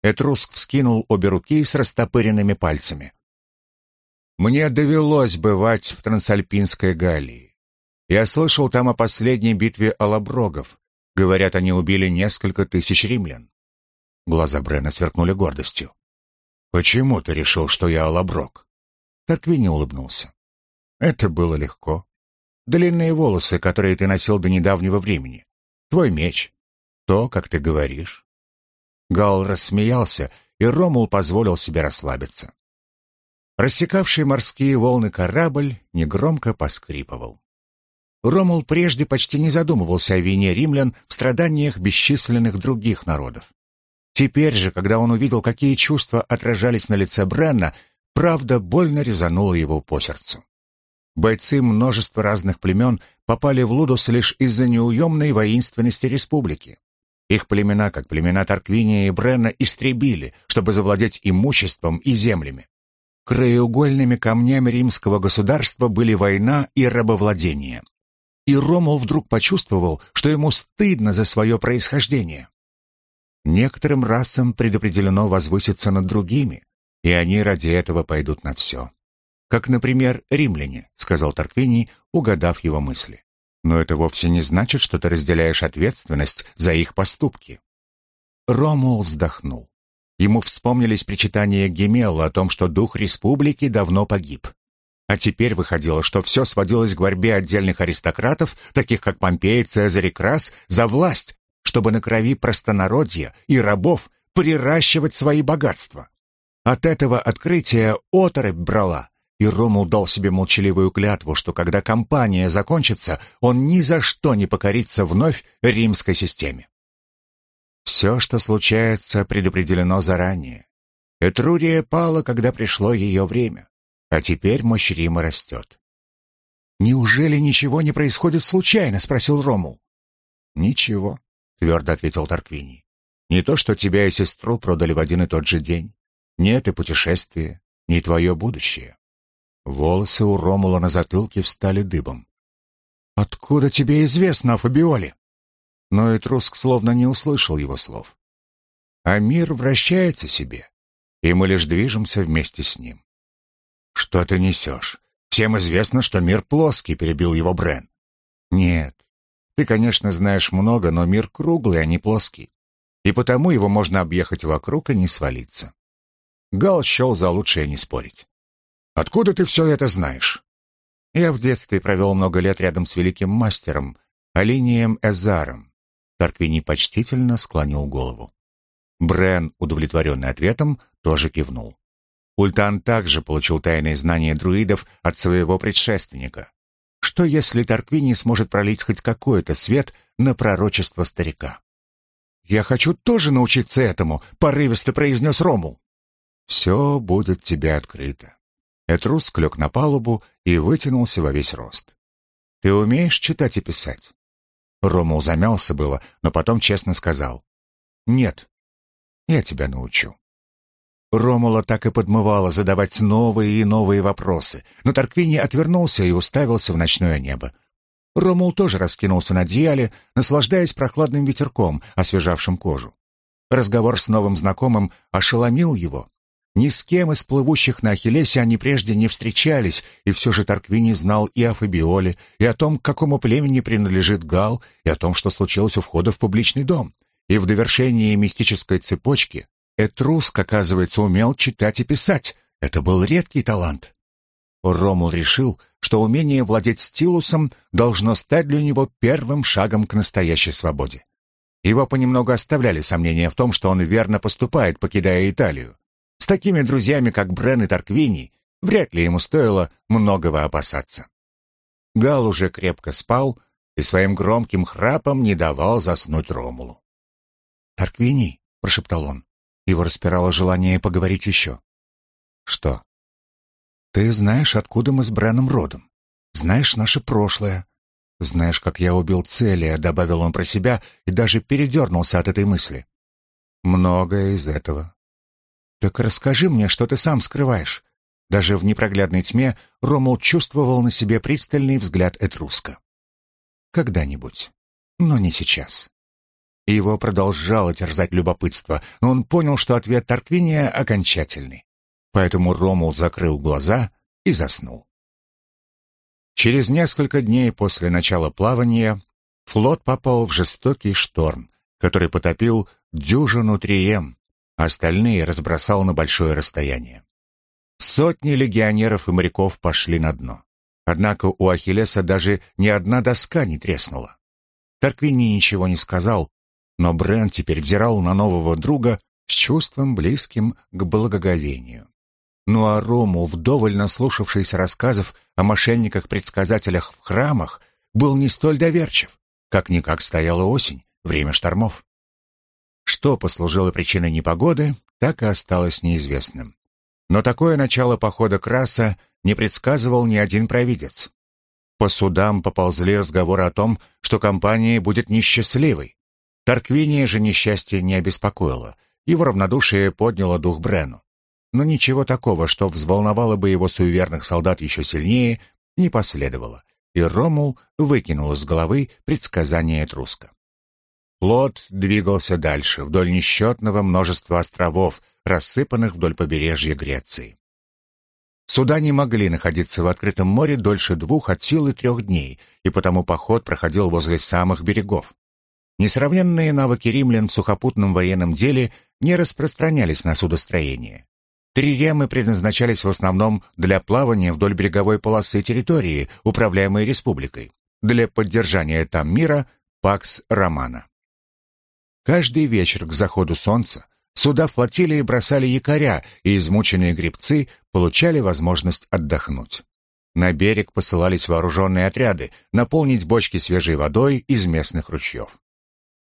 Этруск вскинул обе руки с растопыренными пальцами. Мне довелось бывать в Трансальпинской Галлии. Я слышал там о последней битве Алаброгов. Говорят, они убили несколько тысяч римлян. Глаза Брена сверкнули гордостью. «Почему ты решил, что я Алаброг?» Тарквини улыбнулся. «Это было легко. Длинные волосы, которые ты носил до недавнего времени. Твой меч. То, как ты говоришь. Гал рассмеялся, и Ромул позволил себе расслабиться. Рассекавший морские волны корабль негромко поскрипывал. Ромул прежде почти не задумывался о вине римлян в страданиях бесчисленных других народов. Теперь же, когда он увидел, какие чувства отражались на лице Бренна, правда больно резанула его по сердцу. Бойцы множества разных племен попали в Лудос лишь из-за неуемной воинственности республики. Их племена, как племена Тарквиния и Брена, истребили, чтобы завладеть имуществом и землями. Краеугольными камнями римского государства были война и рабовладение. И Ромул вдруг почувствовал, что ему стыдно за свое происхождение. Некоторым расам предопределено возвыситься над другими, и они ради этого пойдут на все. Как, например, римляне, сказал Тарквиний, угадав его мысли. Но это вовсе не значит, что ты разделяешь ответственность за их поступки. Ромул вздохнул. Ему вспомнились причитания Гемелла о том, что дух республики давно погиб. А теперь выходило, что все сводилось к борьбе отдельных аристократов, таких как Помпей, Цезарь и Крас, за власть, чтобы на крови простонародья и рабов приращивать свои богатства. От этого открытия оторопь брала, и Ромул дал себе молчаливую клятву, что когда кампания закончится, он ни за что не покорится вновь римской системе. Все, что случается, предопределено заранее. Этрурия пала, когда пришло ее время, а теперь мощь Рима растет. «Неужели ничего не происходит случайно?» — спросил Ромул. «Ничего», — твердо ответил Тарквини. «Не то, что тебя и сестру продали в один и тот же день. Нет и путешествия, не твое будущее. Волосы у Ромула на затылке встали дыбом. «Откуда тебе известно о Фабиоле?» Но Этруск словно не услышал его слов. «А мир вращается себе, и мы лишь движемся вместе с ним». «Что ты несешь? Всем известно, что мир плоский», — перебил его Брен. «Нет, ты, конечно, знаешь много, но мир круглый, а не плоский. И потому его можно объехать вокруг и не свалиться». Гал счел за лучшее не спорить. Откуда ты все это знаешь?» «Я в детстве провел много лет рядом с великим мастером, Алинием Эзаром». Тарквини почтительно склонил голову. Брен, удовлетворенный ответом, тоже кивнул. Ультан также получил тайные знания друидов от своего предшественника. Что если Тарквини сможет пролить хоть какой-то свет на пророчество старика? «Я хочу тоже научиться этому», — порывисто произнес Ромул. Все будет тебе открыто. Этрус лег на палубу и вытянулся во весь рост. Ты умеешь читать и писать? Ромул замялся было, но потом честно сказал. Нет, я тебя научу. Ромула так и подмывало задавать новые и новые вопросы, но Тарквини отвернулся и уставился в ночное небо. Ромул тоже раскинулся на одеяле, наслаждаясь прохладным ветерком, освежавшим кожу. Разговор с новым знакомым ошеломил его. Ни с кем из плывущих на Ахиллесе они прежде не встречались, и все же Тарквини знал и о Фабиоле, и о том, к какому племени принадлежит Гал, и о том, что случилось у входа в публичный дом. И в довершении мистической цепочки Этруск, оказывается, умел читать и писать. Это был редкий талант. Ромул решил, что умение владеть стилусом должно стать для него первым шагом к настоящей свободе. Его понемногу оставляли сомнения в том, что он верно поступает, покидая Италию. С такими друзьями, как Брен и Тарквини, вряд ли ему стоило многого опасаться. Гал уже крепко спал и своим громким храпом не давал заснуть Ромулу. «Тарквини», — прошептал он, — его распирало желание поговорить еще. «Что?» Ты знаешь, откуда мы с Бреном родом. Знаешь наше прошлое. Знаешь, как я убил Целия, добавил он про себя и даже передернулся от этой мысли. Многое из этого. Так расскажи мне, что ты сам скрываешь. Даже в непроглядной тьме Ромул чувствовал на себе пристальный взгляд Этруска. Когда-нибудь, но не сейчас. Его продолжало терзать любопытство, но он понял, что ответ Тарквиния окончательный. Поэтому Ромул закрыл глаза и заснул. Через несколько дней после начала плавания флот попал в жестокий шторм, который потопил дюжину трием, а остальные разбросал на большое расстояние. Сотни легионеров и моряков пошли на дно. Однако у Ахиллеса даже ни одна доска не треснула. Тарквини ничего не сказал, но Брент теперь взирал на нового друга с чувством близким к благоговению. Ну а Рому, вдоволь наслушавшийся рассказов о мошенниках-предсказателях в храмах, был не столь доверчив. Как-никак стояла осень, время штормов. Что послужило причиной непогоды, так и осталось неизвестным. Но такое начало похода Краса не предсказывал ни один провидец. По судам поползли разговоры о том, что компания будет несчастливой. Тарквиния же несчастье не обеспокоило, его равнодушие подняло дух Брену но ничего такого, что взволновало бы его суеверных солдат еще сильнее, не последовало, и Ромул выкинул из головы предсказание Этруска. Плот двигался дальше, вдоль несчетного множества островов, рассыпанных вдоль побережья Греции. Суда не могли находиться в открытом море дольше двух от силы трех дней, и потому поход проходил возле самых берегов. Несравненные навыки римлян в сухопутном военном деле не распространялись на судостроение. Триремы предназначались в основном для плавания вдоль береговой полосы территории, управляемой республикой, для поддержания там мира Пакс Романа. Каждый вечер к заходу солнца суда флотилии бросали якоря, и измученные гребцы получали возможность отдохнуть. На берег посылались вооруженные отряды наполнить бочки свежей водой из местных ручьев.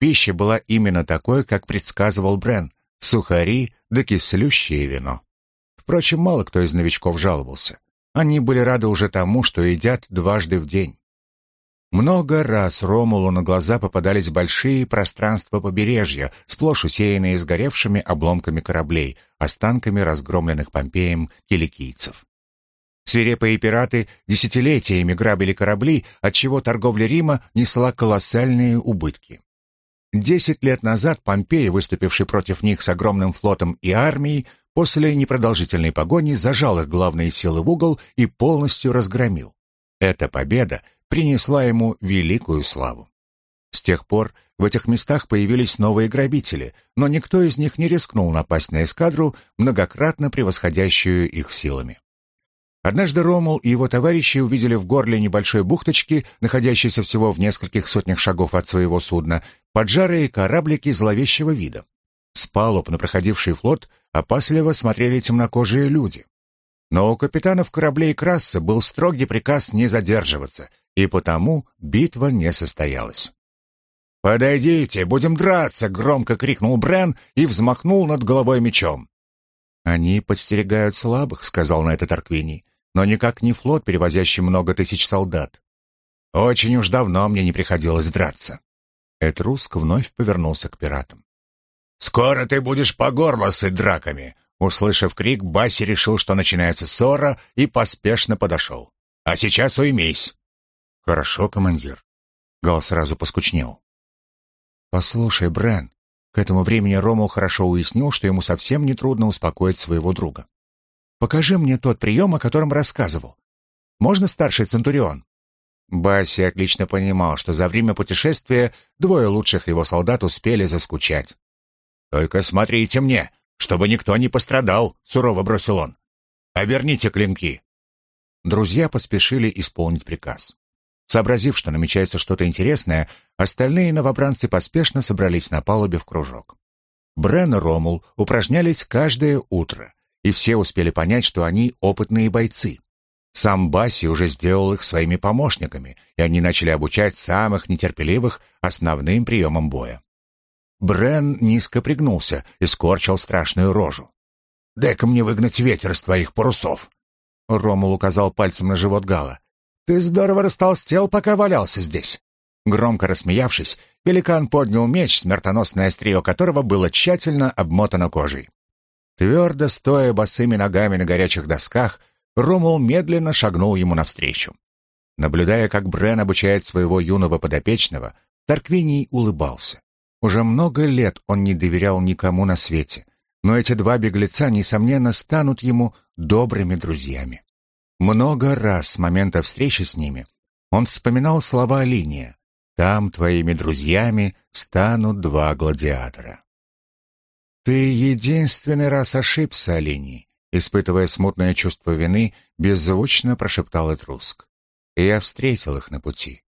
Пища была именно такой, как предсказывал Брен – сухари да кислющее вино. Впрочем, мало кто из новичков жаловался. Они были рады уже тому, что едят дважды в день. Много раз Ромулу на глаза попадались большие пространства побережья, сплошь усеянные сгоревшими обломками кораблей, останками разгромленных Помпеем киликийцев. Свирепые пираты десятилетиями грабили корабли, отчего торговля Рима несла колоссальные убытки. Десять лет назад Помпей, выступивший против них с огромным флотом и армией, После непродолжительной погони зажал их главные силы в угол и полностью разгромил. Эта победа принесла ему великую славу. С тех пор в этих местах появились новые грабители, но никто из них не рискнул напасть на эскадру, многократно превосходящую их силами. Однажды Ромул и его товарищи увидели в горле небольшой бухточки, находящейся всего в нескольких сотнях шагов от своего судна, поджарые кораблики зловещего вида. С палуб на проходивший флот опасливо смотрели темнокожие люди. Но у капитанов кораблей Краса был строгий приказ не задерживаться, и потому битва не состоялась. «Подойдите, будем драться!» — громко крикнул Брен и взмахнул над головой мечом. «Они подстерегают слабых», — сказал на это Тарквини, «но никак не флот, перевозящий много тысяч солдат. Очень уж давно мне не приходилось драться». Этруск вновь повернулся к пиратам. «Скоро ты будешь по горло сыт драками!» Услышав крик, Баси решил, что начинается ссора, и поспешно подошел. «А сейчас уймись!» «Хорошо, командир». Гал сразу поскучнел. «Послушай, Брен, к этому времени Ромул хорошо уяснил, что ему совсем нетрудно успокоить своего друга. «Покажи мне тот прием, о котором рассказывал. Можно, старший Центурион?» Баси отлично понимал, что за время путешествия двое лучших его солдат успели заскучать. «Только смотрите мне, чтобы никто не пострадал», — сурово бросил он. «Оберните клинки». Друзья поспешили исполнить приказ. Сообразив, что намечается что-то интересное, остальные новобранцы поспешно собрались на палубе в кружок. Брен и Ромул упражнялись каждое утро, и все успели понять, что они опытные бойцы. Сам Баси уже сделал их своими помощниками, и они начали обучать самых нетерпеливых основным приемам боя. Брен низко пригнулся и скорчил страшную рожу. «Дай-ка мне выгнать ветер из твоих парусов!» Ромул указал пальцем на живот Гала. Ты здорово растолстел, пока валялся здесь». Громко рассмеявшись, великан поднял меч, смертоносное острие которого было тщательно обмотано кожей. Твердо стоя босыми ногами на горячих досках, Ромул медленно шагнул ему навстречу. Наблюдая, как Брен обучает своего юного подопечного, Тарквиний улыбался. Уже много лет он не доверял никому на свете, но эти два беглеца, несомненно, станут ему добрыми друзьями. Много раз с момента встречи с ними он вспоминал слова Линия «Там твоими друзьями станут два гладиатора». «Ты единственный раз ошибся, Линий», испытывая смутное чувство вины, беззвучно прошептал Этруск. Я встретил их на пути,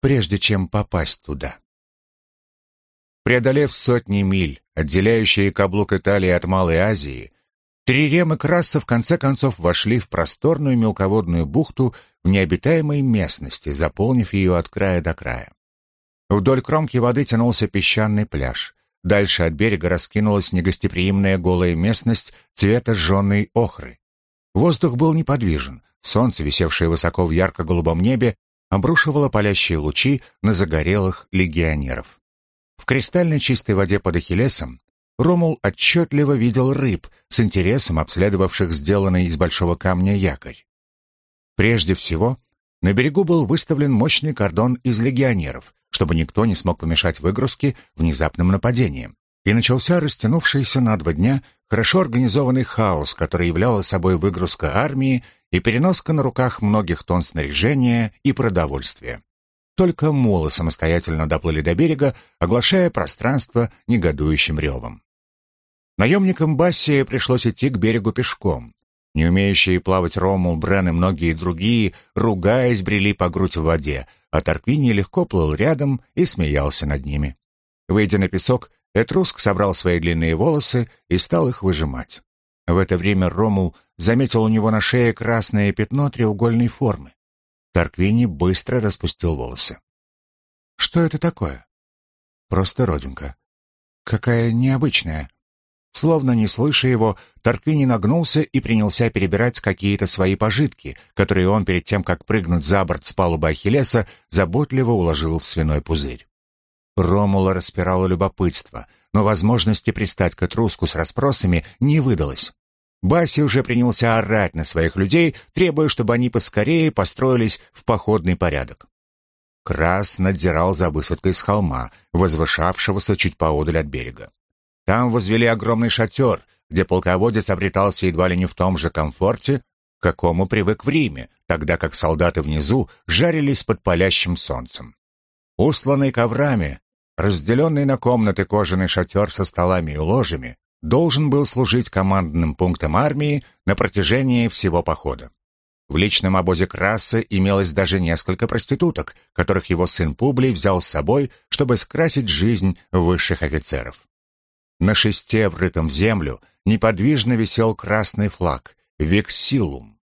прежде чем попасть туда. Преодолев сотни миль, отделяющие каблук Италии от Малой Азии, Трирем и Краса в конце концов вошли в просторную мелководную бухту в необитаемой местности, заполнив ее от края до края. Вдоль кромки воды тянулся песчаный пляж. Дальше от берега раскинулась негостеприимная голая местность цвета сжженной охры. Воздух был неподвижен, солнце, висевшее высоко в ярко-голубом небе, обрушивало палящие лучи на загорелых легионеров. В кристально чистой воде под Ахиллесом Ромул отчетливо видел рыб, с интересом обследовавших сделанный из большого камня якорь. Прежде всего, на берегу был выставлен мощный кордон из легионеров, чтобы никто не смог помешать выгрузке внезапным нападением. И начался растянувшийся на два дня хорошо организованный хаос, который являла собой выгрузка армии и переноска на руках многих тонн снаряжения и продовольствия. Только молы самостоятельно доплыли до берега, оглашая пространство негодующим ревом. Наемникам Бассия пришлось идти к берегу пешком. Не умеющие плавать Ромул, Брен и многие другие, ругаясь, брели по грудь в воде, а Тарквини легко плыл рядом и смеялся над ними. Выйдя на песок, Этруск собрал свои длинные волосы и стал их выжимать. В это время Ромул заметил у него на шее красное пятно треугольной формы. Тарквини быстро распустил волосы. «Что это такое?» «Просто родинка. Какая необычная. Словно не слыша его, Торквини нагнулся и принялся перебирать какие-то свои пожитки, которые он перед тем, как прыгнуть за борт с палубы Ахиллеса, заботливо уложил в свиной пузырь. Ромула распирало любопытство, но возможности пристать к Этруску с расспросами не выдалось. Баси уже принялся орать на своих людей, требуя, чтобы они поскорее построились в походный порядок. Крас надзирал за высадкой с холма, возвышавшегося чуть поодаль от берега. Там возвели огромный шатер, где полководец обретался едва ли не в том же комфорте, к какому привык в Риме, тогда как солдаты внизу жарились под палящим солнцем. Усланный коврами, разделенный на комнаты кожаный шатер со столами и ложами, должен был служить командным пунктом армии на протяжении всего похода. В личном обозе Краса имелось даже несколько проституток, которых его сын Публий взял с собой, чтобы скрасить жизнь высших офицеров. На шесте, врытом в землю, неподвижно висел красный флаг — «Вексилум».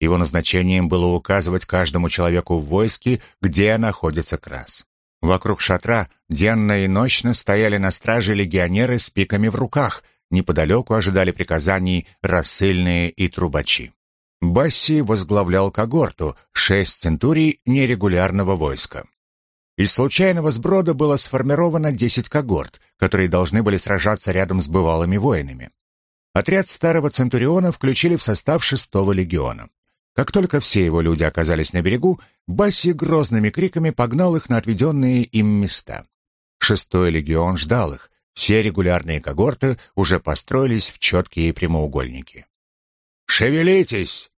Его назначением было указывать каждому человеку в войске, где находится крас. Вокруг шатра денно и ночно стояли на страже легионеры с пиками в руках, неподалеку ожидали приказаний рассыльные и трубачи. Басси возглавлял когорту, шесть центурий нерегулярного войска. Из случайного сброда было сформировано 10 когорт, которые должны были сражаться рядом с бывалыми воинами. Отряд старого Центуриона включили в состав шестого легиона. Как только все его люди оказались на берегу, Басси грозными криками погнал их на отведенные им места. Шестой легион ждал их. Все регулярные когорты уже построились в четкие прямоугольники. «Шевелитесь!»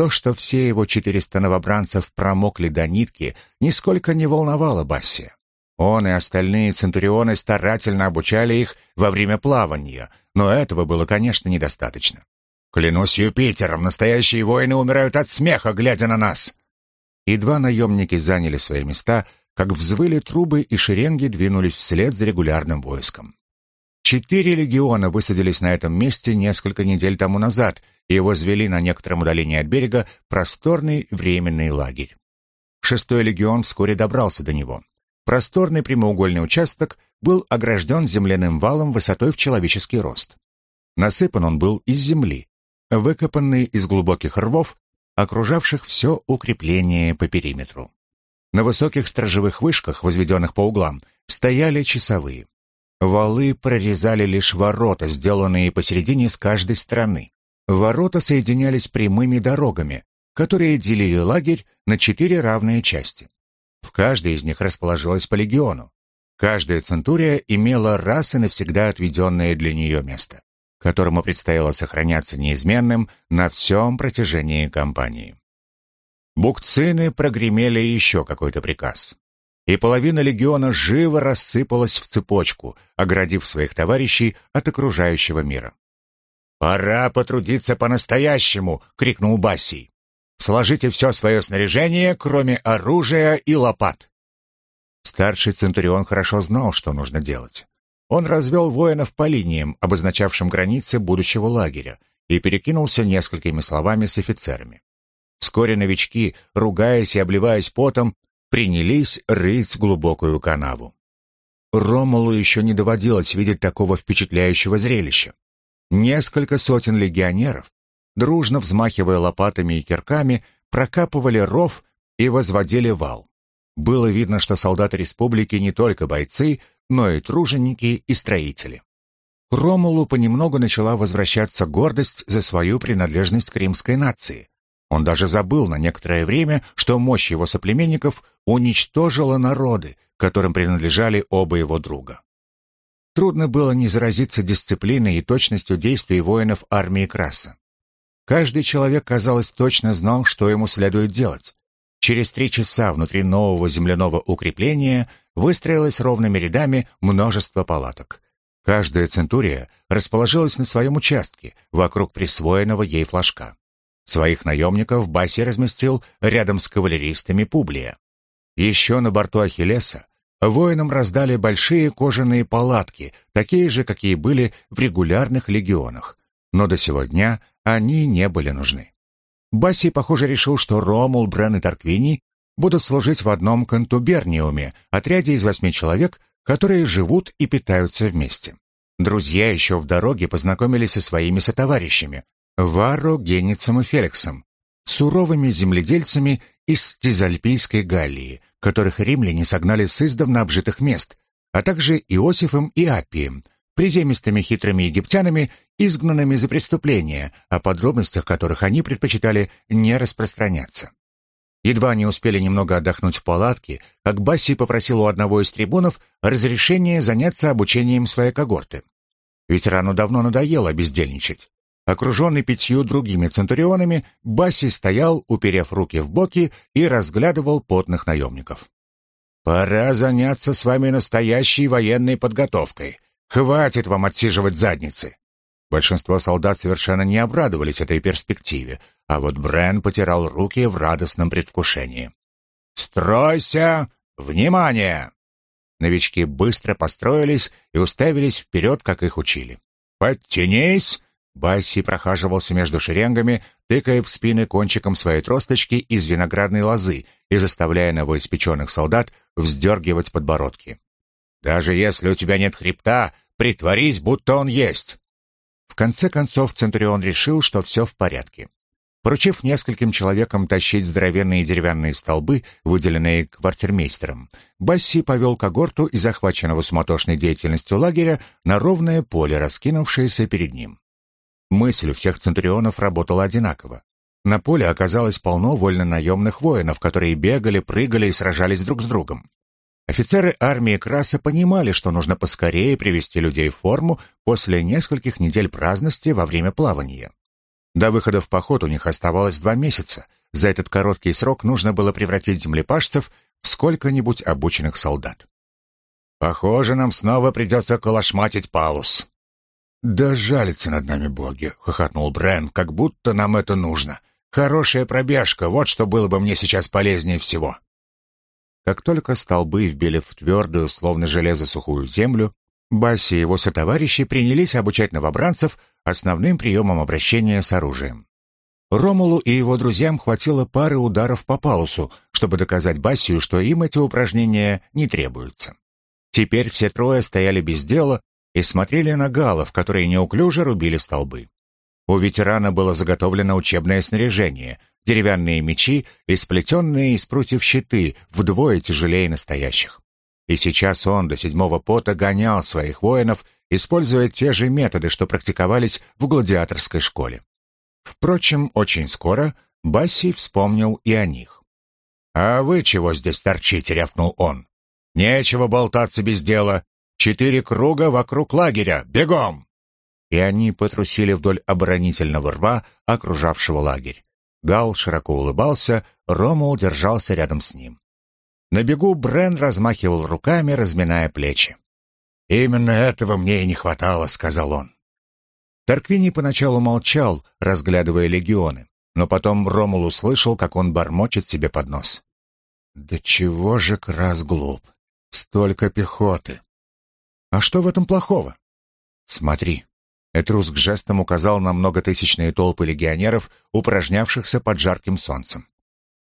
То, что все его четыреста новобранцев промокли до нитки, нисколько не волновало Басси. Он и остальные центурионы старательно обучали их во время плавания, но этого было, конечно, недостаточно. «Клянусь Юпитером, настоящие воины умирают от смеха, глядя на нас!» Едва наемники заняли свои места, как взвыли трубы и шеренги двинулись вслед за регулярным войском. Четыре легиона высадились на этом месте несколько недель тому назад и возвели на некотором удалении от берега просторный временный лагерь. Шестой легион вскоре добрался до него. Просторный прямоугольный участок был огражден земляным валом высотой в человеческий рост. Насыпан он был из земли, выкопанный из глубоких рвов, окружавших все укрепление по периметру. На высоких сторожевых вышках, возведенных по углам, стояли часовые. Валы прорезали лишь ворота, сделанные посередине с каждой стороны. Ворота соединялись прямыми дорогами, которые делили лагерь на четыре равные части. В каждой из них расположилась по легиону. Каждая центурия имела раз и навсегда отведенное для нее место, которому предстояло сохраняться неизменным на всем протяжении кампании. Букцины прогремели еще какой-то приказ и половина легиона живо рассыпалась в цепочку, оградив своих товарищей от окружающего мира. «Пора потрудиться по-настоящему!» — крикнул Бассий. «Сложите все свое снаряжение, кроме оружия и лопат!» Старший Центурион хорошо знал, что нужно делать. Он развел воинов по линиям, обозначавшим границы будущего лагеря, и перекинулся несколькими словами с офицерами. Вскоре новички, ругаясь и обливаясь потом, принялись рыть глубокую канаву. Ромулу еще не доводилось видеть такого впечатляющего зрелища. Несколько сотен легионеров, дружно взмахивая лопатами и кирками, прокапывали ров и возводили вал. Было видно, что солдаты республики не только бойцы, но и труженики и строители. Ромулу понемногу начала возвращаться гордость за свою принадлежность к римской нации. Он даже забыл на некоторое время, что мощь его соплеменников уничтожила народы, которым принадлежали оба его друга. Трудно было не заразиться дисциплиной и точностью действий воинов армии Краса. Каждый человек, казалось, точно знал, что ему следует делать. Через три часа внутри нового земляного укрепления выстроилось ровными рядами множество палаток. Каждая центурия расположилась на своем участке вокруг присвоенного ей флажка. Своих наемников Баси разместил рядом с кавалеристами Публия. Еще на борту Ахиллеса воинам раздали большие кожаные палатки, такие же, какие были в регулярных легионах. Но до сего дня они не были нужны. Басси, похоже, решил, что Ромул, Брен и Тарквини будут служить в одном контуберниуме, отряде из восьми человек, которые живут и питаются вместе. Друзья еще в дороге познакомились со своими сотоварищами, Варро, Геницем и Феликсом, суровыми земледельцами из Тизальпийской Галлии, которых римляне согнали с издавна обжитых мест, а также Иосифом и Апием, приземистыми хитрыми египтянами, изгнанными за преступления, о подробностях которых они предпочитали не распространяться. Едва они успели немного отдохнуть в палатке, как Басси попросил у одного из трибунов разрешения заняться обучением своей когорты. Ветерану давно надоело бездельничать. Окруженный пятью другими центурионами, Басси стоял, уперев руки в боки, и разглядывал потных наемников. «Пора заняться с вами настоящей военной подготовкой. Хватит вам отсиживать задницы!» Большинство солдат совершенно не обрадовались этой перспективе, а вот Брен потирал руки в радостном предвкушении. «Стройся! Внимание!» Новички быстро построились и уставились вперед, как их учили. «Подтянись! Басси прохаживался между шеренгами, тыкая в спины кончиком своей тросточки из виноградной лозы и заставляя новоиспеченных солдат вздергивать подбородки. «Даже если у тебя нет хребта, притворись, будто он есть!» конце концов Центурион решил, что все в порядке. Поручив нескольким человекам тащить здоровенные деревянные столбы, выделенные квартирмейстером, Басси повел когорту из захваченного суматошной деятельностью лагеря на ровное поле, раскинувшееся перед ним. Мысль всех центурионов работала одинаково. На поле оказалось полно вольнонаемных воинов, которые бегали, прыгали и сражались друг с другом. Офицеры армии Краса понимали, что нужно поскорее привести людей в форму после нескольких недель праздности во время плавания. До выхода в поход у них оставалось два месяца. За этот короткий срок нужно было превратить землепашцев в сколько-нибудь обученных солдат. «Похоже, нам снова придется колошматить палус». «Да жалится над нами боги», — хохотнул Брен, «как будто нам это нужно. Хорошая пробежка, вот что было бы мне сейчас полезнее всего». Как только столбы вбили в твердую, словно железо, сухую землю, Басси и его сотоварищи принялись обучать новобранцев основным приемам обращения с оружием. Ромулу и его друзьям хватило пары ударов по палусу, чтобы доказать Бассию, что им эти упражнения не требуются. Теперь все трое стояли без дела и смотрели на галов, которые неуклюже рубили столбы. У ветерана было заготовлено учебное снаряжение, деревянные мечи и сплетенные из прутьев щиты, вдвое тяжелее настоящих. И сейчас он до седьмого пота гонял своих воинов, используя те же методы, что практиковались в гладиаторской школе. Впрочем, очень скоро Басси вспомнил и о них. «А вы чего здесь торчите?» — рявкнул он. «Нечего болтаться без дела. Четыре круга вокруг лагеря. Бегом!» И они потрусили вдоль оборонительного рва, окружавшего лагерь. Гал широко улыбался, Ромул держался рядом с ним. На бегу Брен размахивал руками, разминая плечи. «Именно этого мне и не хватало», — сказал он. Тарквини поначалу молчал, разглядывая легионы, но потом Ромул услышал, как он бормочет себе под нос. «Да чего же Крас глуп? Столько пехоты!» «А что в этом плохого?» «Смотри». Этруск жестом указал на многотысячные толпы легионеров, упражнявшихся под жарким солнцем.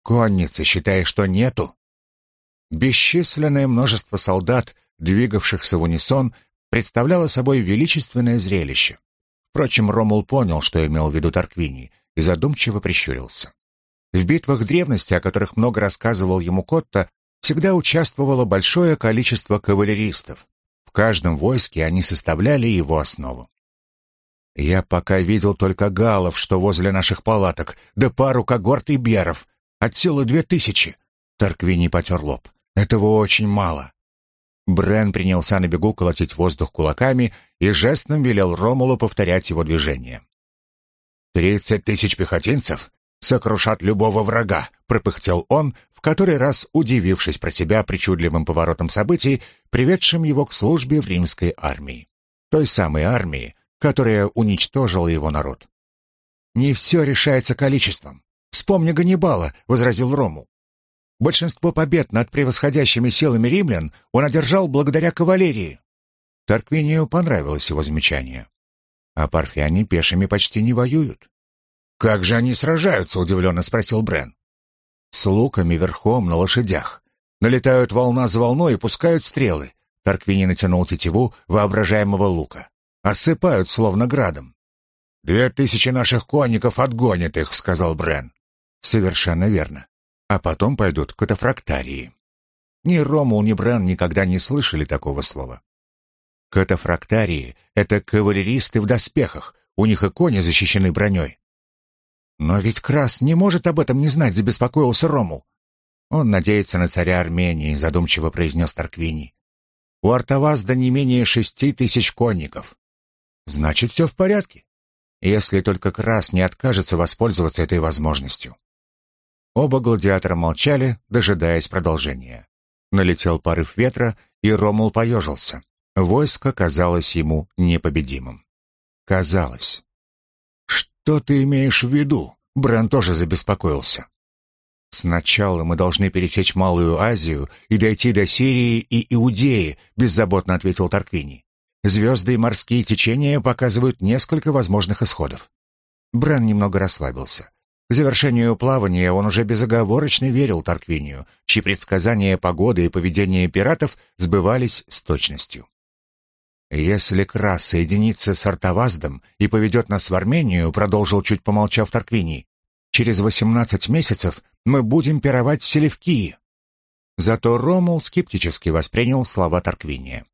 «Конницы, считай, что нету?» Бесчисленное множество солдат, двигавшихся в унисон, представляло собой величественное зрелище. Впрочем, Ромул понял, что имел в виду Тарквини, и задумчиво прищурился. В битвах древности, о которых много рассказывал ему Котта, всегда участвовало большое количество кавалеристов. В каждом войске они составляли его основу. Я пока видел только галов, что возле наших палаток, да пару когорт и беров. От силы две тысячи. Тарквини потер лоб. Этого очень мало. Брен принялся на бегу колотить воздух кулаками и жестом велел Ромулу повторять его движение. «Тридцать тысяч пехотинцев сокрушат любого врага», — пропыхтел он, в который раз удивившись про себя причудливым поворотом событий, приведшим его к службе в римской армии. Той самой армии, которая уничтожила его народ. «Не все решается количеством. Вспомни Ганнибала», — возразил Рому. Большинство побед над превосходящими силами римлян он одержал благодаря кавалерии. Тарквинию понравилось его замечание. А парфяне пешими почти не воюют. «Как же они сражаются?» — удивленно спросил Брен. «С луками верхом на лошадях. Налетают волна за волной и пускают стрелы». Тарквини натянул тетиву воображаемого лука. «Осыпают, словно градом». «Две тысячи наших конников отгонят их», — сказал Брен. «Совершенно верно а потом пойдут катафрактарии. Ни Ромул, ни Бран никогда не слышали такого слова. Катафрактарии — это кавалеристы в доспехах, у них и кони защищены броней. Но ведь Крас не может об этом не знать, забеспокоился Ромул. Он надеется на царя Армении, задумчиво произнес Тарквини. У Артавазда не менее шести тысяч конников. Значит, все в порядке. Если только Крас не откажется воспользоваться этой возможностью. Оба гладиатора молчали, дожидаясь продолжения. Налетел порыв ветра, и Ромул поежился. Войско казалось ему непобедимым. Казалось. «Что ты имеешь в виду?» Брэн тоже забеспокоился. «Сначала мы должны пересечь Малую Азию и дойти до Сирии и Иудеи», беззаботно ответил Тарквини. «Звезды и морские течения показывают несколько возможных исходов». Брэн немного расслабился. К завершению плавания он уже безоговорочно верил Тарквинию, чьи предсказания погоды и поведения пиратов сбывались с точностью. «Если Крас соединится с Артаваздом и поведет нас в Армению», продолжил чуть помолчав Тарквини, «через восемнадцать месяцев мы будем пировать в Селевкии». Зато Ромул скептически воспринял слова Тарквиния.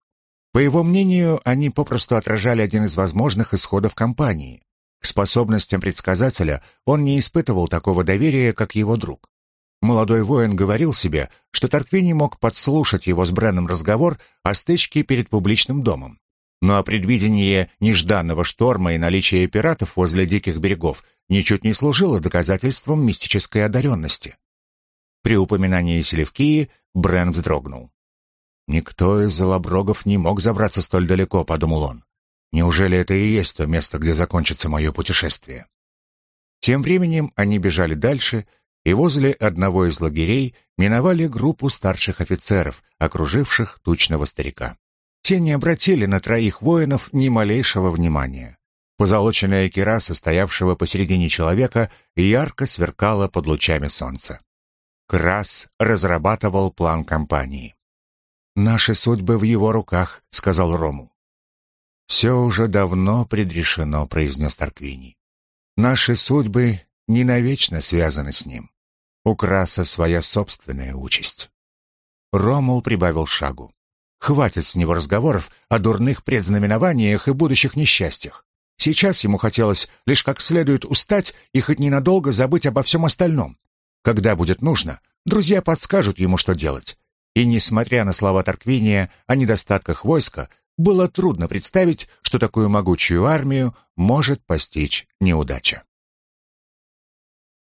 По его мнению, они попросту отражали один из возможных исходов кампании. К способностям предсказателя он не испытывал такого доверия, как его друг. Молодой воин говорил себе, что Тарквини мог подслушать его с Бреном разговор о стычке перед публичным домом. Но предвидение нежданного шторма и наличие пиратов возле диких берегов ничуть не служило доказательством мистической одаренности. При упоминании Селевкии Брен вздрогнул. «Никто из залоброгов не мог забраться столь далеко», — подумал он. «Неужели это и есть то место, где закончится мое путешествие?» Тем временем они бежали дальше, и возле одного из лагерей миновали группу старших офицеров, окруживших тучного старика. Те не обратили на троих воинов ни малейшего внимания. Позолоченная кираса, стоявшего посередине человека, ярко сверкала под лучами солнца. Крас разрабатывал план кампании. «Наши судьбы в его руках», — сказал Рому. «Все уже давно предрешено», — произнес Тарквини. «Наши судьбы не навечно связаны с ним. У Краса своя собственная участь». Ромул прибавил шагу. Хватит с него разговоров о дурных предзнаменованиях и будущих несчастьях. Сейчас ему хотелось лишь как следует устать и хоть ненадолго забыть обо всем остальном. Когда будет нужно, друзья подскажут ему, что делать. И несмотря на слова Тарквиния о недостатках войска, было трудно представить, что такую могучую армию может постичь неудача.